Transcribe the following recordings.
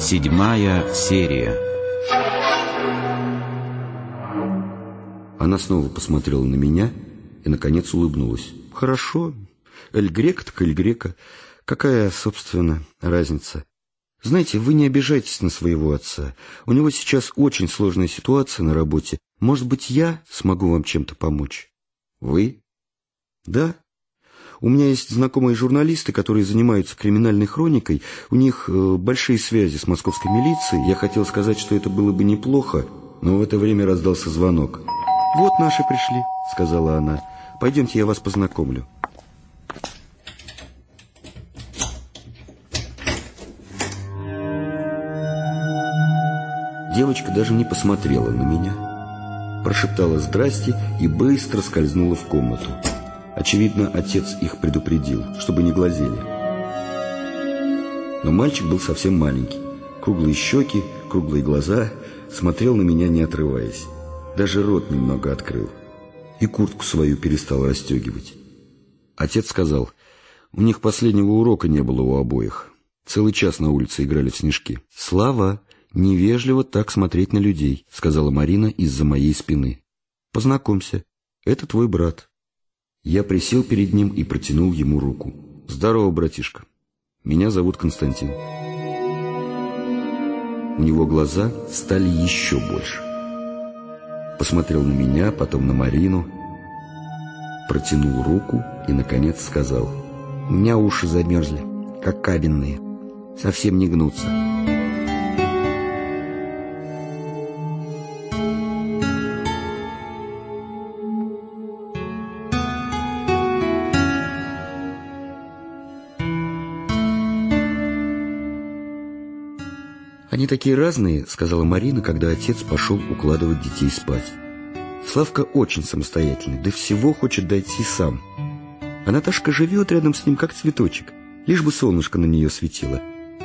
Седьмая серия. Она снова посмотрела на меня и, наконец, улыбнулась. «Хорошо. Эль Грека так Эль Грека. Какая, собственно, разница? Знаете, вы не обижайтесь на своего отца. У него сейчас очень сложная ситуация на работе. Может быть, я смогу вам чем-то помочь?» «Вы?» «Да, у меня есть знакомые журналисты, которые занимаются криминальной хроникой. У них э, большие связи с московской милицией. Я хотел сказать, что это было бы неплохо, но в это время раздался звонок. «Вот наши пришли», — сказала она. «Пойдемте, я вас познакомлю». Девочка даже не посмотрела на меня, прошептала «здрасте» и быстро скользнула в комнату. Очевидно, отец их предупредил, чтобы не глазели. Но мальчик был совсем маленький. Круглые щеки, круглые глаза, смотрел на меня, не отрываясь. Даже рот немного открыл. И куртку свою перестал расстегивать. Отец сказал, у них последнего урока не было у обоих. Целый час на улице играли в снежки. «Слава, невежливо так смотреть на людей», — сказала Марина из-за моей спины. «Познакомься, это твой брат». Я присел перед ним и протянул ему руку. «Здорово, братишка. Меня зовут Константин». У него глаза стали еще больше. Посмотрел на меня, потом на Марину, протянул руку и, наконец, сказал, «У меня уши замерзли, как каменные, совсем не гнутся». «Они такие разные», — сказала Марина, когда отец пошел укладывать детей спать. Славка очень самостоятельный, да всего хочет дойти сам. А Наташка живет рядом с ним, как цветочек, лишь бы солнышко на нее светило.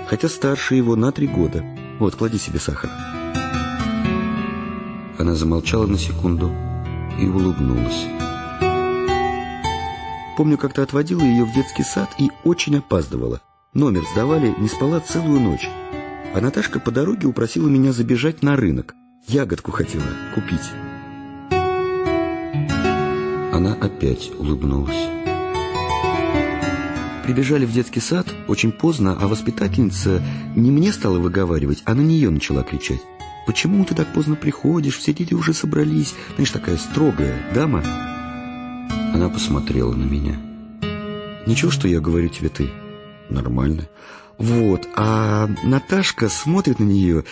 Хотя старше его на три года. Вот, клади себе сахар. Она замолчала на секунду и улыбнулась. Помню, как-то отводила ее в детский сад и очень опаздывала. Номер сдавали, не спала целую ночь. А Наташка по дороге упросила меня забежать на рынок. Ягодку хотела купить. Она опять улыбнулась. Прибежали в детский сад очень поздно, а воспитательница не мне стала выговаривать, а на нее начала кричать. «Почему ты так поздно приходишь? Все дети уже собрались. Знаешь, такая строгая дама». Она посмотрела на меня. «Ничего, что я говорю тебе ты?» «Нормально». Вот, а Наташка смотрит на нее,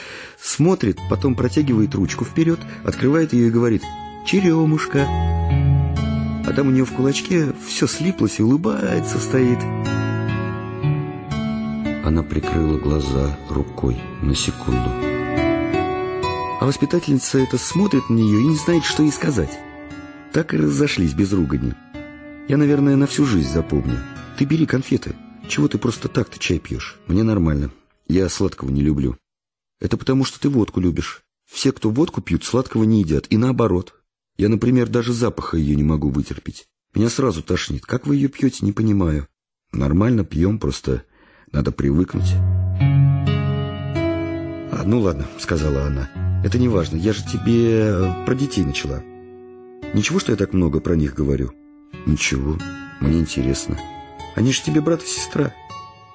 смотрит, потом протягивает ручку вперед, открывает ее и говорит «Черемушка». А там у нее в кулачке все слиплось и улыбается стоит. Она прикрыла глаза рукой на секунду. А воспитательница это смотрит на нее и не знает, что ей сказать. Так и разошлись без ругани. Я, наверное, на всю жизнь запомню. Ты бери конфеты. Чего ты просто так-то чай пьешь? Мне нормально. Я сладкого не люблю. Это потому, что ты водку любишь. Все, кто водку пьют, сладкого не едят. И наоборот. Я, например, даже запаха ее не могу вытерпеть. Меня сразу тошнит. Как вы ее пьете, не понимаю. Нормально пьем, просто надо привыкнуть. А, ну ладно, сказала она. Это не важно. Я же тебе э, про детей начала. Ничего, что я так много про них говорю? Ничего. Мне интересно. Они же тебе брат и сестра.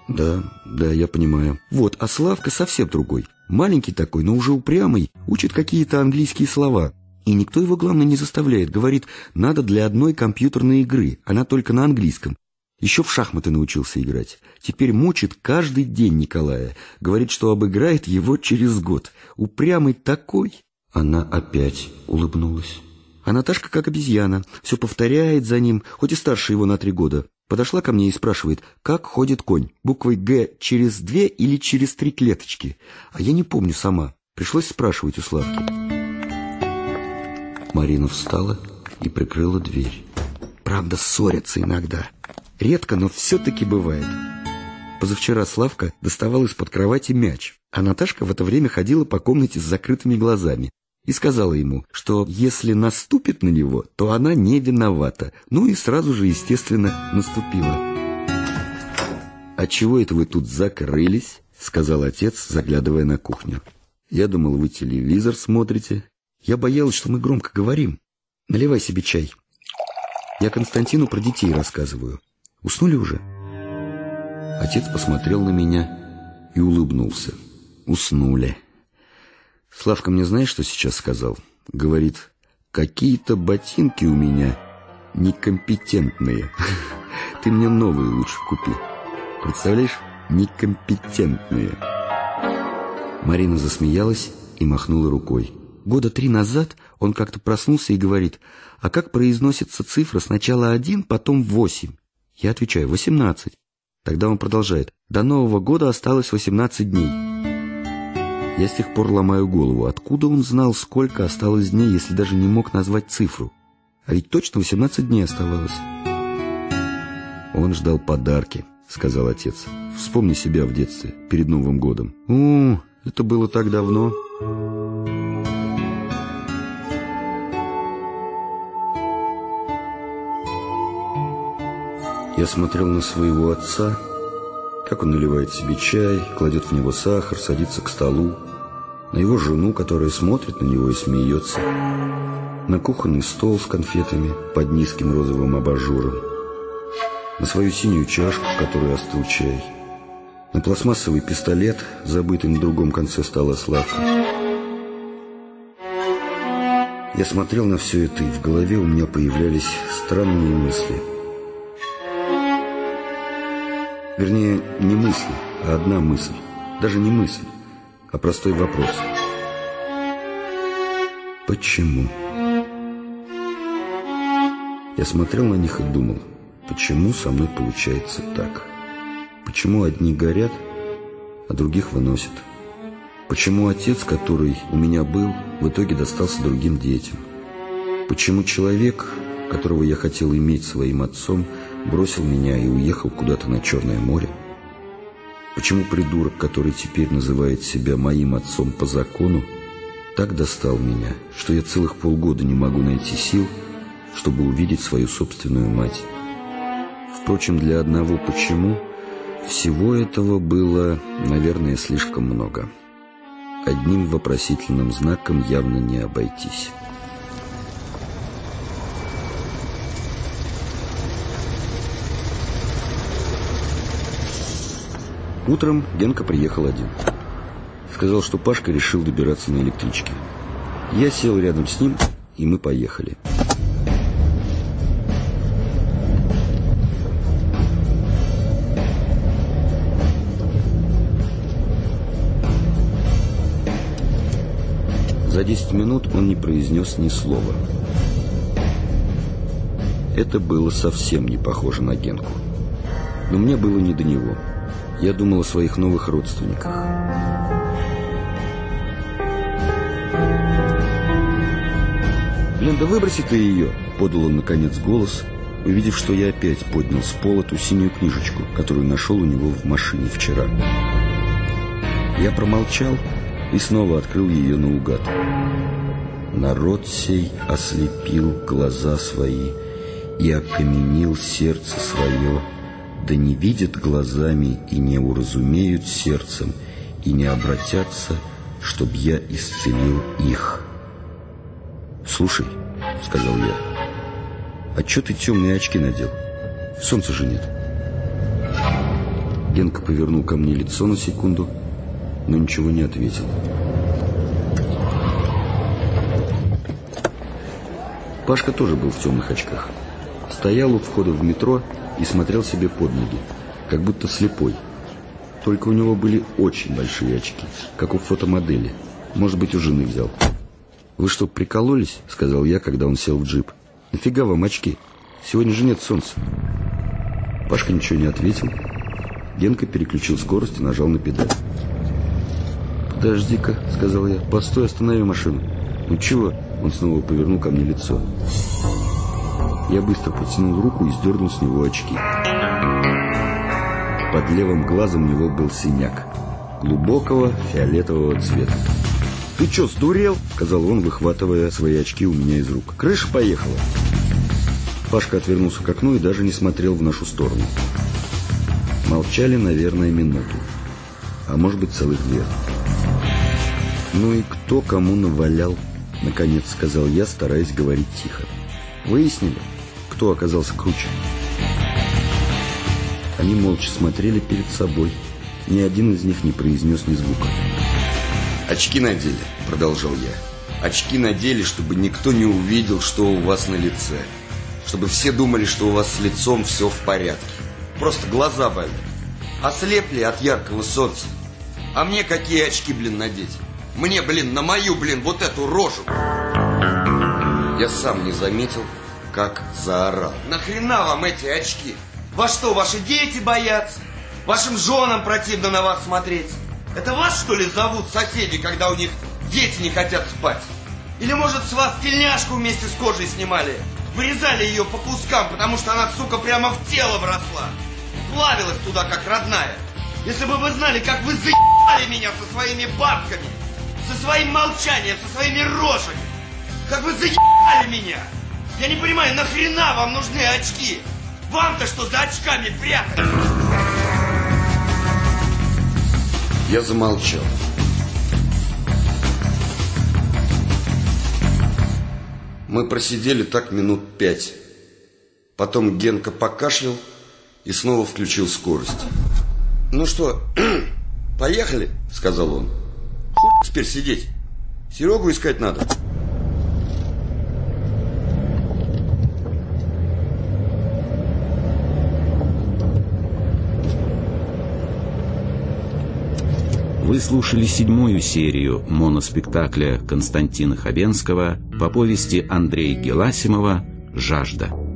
Да, да, я понимаю. Вот, а Славка совсем другой. Маленький такой, но уже упрямый, учит какие-то английские слова. И никто его, главное, не заставляет. Говорит, надо для одной компьютерной игры. Она только на английском. Еще в шахматы научился играть. Теперь мучит каждый день Николая. Говорит, что обыграет его через год. Упрямый такой. Она опять улыбнулась. А Наташка как обезьяна. Все повторяет за ним, хоть и старше его на три года. Подошла ко мне и спрашивает, как ходит конь, буквой «Г» через две или через три клеточки. А я не помню сама. Пришлось спрашивать у Славки. Марина встала и прикрыла дверь. Правда, ссорятся иногда. Редко, но все-таки бывает. Позавчера Славка доставал из-под кровати мяч, а Наташка в это время ходила по комнате с закрытыми глазами и сказала ему, что если наступит на него, то она не виновата. Ну и сразу же, естественно, наступила. «А чего это вы тут закрылись?» — сказал отец, заглядывая на кухню. «Я думал, вы телевизор смотрите. Я боялась, что мы громко говорим. Наливай себе чай. Я Константину про детей рассказываю. Уснули уже?» Отец посмотрел на меня и улыбнулся. «Уснули». Славка мне знаешь, что сейчас сказал? Говорит, какие-то ботинки у меня некомпетентные. Ты мне новые лучше купи. Представляешь? Некомпетентные. Марина засмеялась и махнула рукой. Года три назад он как-то проснулся и говорит, а как произносится цифра сначала один, потом восемь? Я отвечаю, восемнадцать. Тогда он продолжает, до Нового года осталось восемнадцать дней. Я с тех пор ломаю голову, откуда он знал, сколько осталось дней, если даже не мог назвать цифру. А ведь точно 18 дней оставалось. Он ждал подарки, сказал отец. Вспомни себя в детстве, перед Новым годом. О, это было так давно. Я смотрел на своего отца, как он наливает себе чай, кладет в него сахар, садится к столу на его жену, которая смотрит на него и смеется, на кухонный стол с конфетами под низким розовым абажуром, на свою синюю чашку, в которой остыл чай, на пластмассовый пистолет, забытый на другом конце стола Славка. Я смотрел на все это, и в голове у меня появлялись странные мысли. Вернее, не мысли, а одна мысль. Даже не мысль а простой вопрос. Почему? Я смотрел на них и думал, почему со мной получается так? Почему одни горят, а других выносят? Почему отец, который у меня был, в итоге достался другим детям? Почему человек, которого я хотел иметь своим отцом, бросил меня и уехал куда-то на Черное море? Почему придурок, который теперь называет себя моим отцом по закону, так достал меня, что я целых полгода не могу найти сил, чтобы увидеть свою собственную мать? Впрочем, для одного «почему» всего этого было, наверное, слишком много. Одним вопросительным знаком явно не обойтись. Утром Генка приехал один. Сказал, что Пашка решил добираться на электричке. Я сел рядом с ним, и мы поехали. За 10 минут он не произнес ни слова. Это было совсем не похоже на Генку. Но мне было не до него. Я думал о своих новых родственниках. «Блин, да выброси ты ее!» — подал он, наконец, голос, увидев, что я опять поднял с пола ту синюю книжечку, которую нашел у него в машине вчера. Я промолчал и снова открыл ее наугад. «Народ сей ослепил глаза свои и окаменил сердце свое» да не видят глазами и не уразумеют сердцем, и не обратятся, чтоб я исцелил их. «Слушай», — сказал я, — «а чё ты темные очки надел? Солнца же нет». Генка повернул ко мне лицо на секунду, но ничего не ответил. Пашка тоже был в темных очках. Стоял у входа в метро и смотрел себе под ноги, как будто слепой. Только у него были очень большие очки, как у фотомодели. Может быть, у жены взял. «Вы что, прикололись?» — сказал я, когда он сел в джип. «Нафига вам очки? Сегодня же нет солнца». Пашка ничего не ответил. Генка переключил скорость и нажал на педаль. «Подожди-ка», — сказал я. «Постой, останови машину». «Ну чего?» — он снова повернул ко мне лицо. Я быстро протянул руку и сдернул с него очки. Под левым глазом у него был синяк. Глубокого фиолетового цвета. «Ты что, сдурел?» — сказал он, выхватывая свои очки у меня из рук. «Крыша поехала!» Пашка отвернулся к окну и даже не смотрел в нашу сторону. Молчали, наверное, минуту. а может быть целых две. «Ну и кто кому навалял?» — наконец сказал я, стараясь говорить тихо. «Выяснили, кто оказался круче?» Они молча смотрели перед собой. Ни один из них не произнес ни звука. «Очки надели», — продолжал я. «Очки надели, чтобы никто не увидел, что у вас на лице. Чтобы все думали, что у вас с лицом все в порядке. Просто глаза болят. Ослепли от яркого солнца. А мне какие очки, блин, надеть? Мне, блин, на мою, блин, вот эту рожу. Я сам не заметил, как заорал. Нахрена вам эти очки? Во что, ваши дети боятся? Вашим женам противно на вас смотреть? Это вас, что ли, зовут соседи, когда у них дети не хотят спать? Или, может, с вас тельняшку вместе с кожей снимали? Вырезали ее по кускам, потому что она, сука, прямо в тело вросла. Плавилась туда, как родная. Если бы вы знали, как вы заебали меня со своими бабками, со своим молчанием, со своими рожами. Как вы заебали меня. Я не понимаю, нахрена вам нужны очки? Вам-то что за очками прятать? Я замолчал. Мы просидели так минут пять. Потом Генка покашлял и снова включил скорость. «Ну что, поехали?» — сказал он. «Хуй теперь сидеть. Серегу искать надо». Вы слушали седьмую серию моноспектакля Константина Хабенского по повести Андрея Геласимова «Жажда».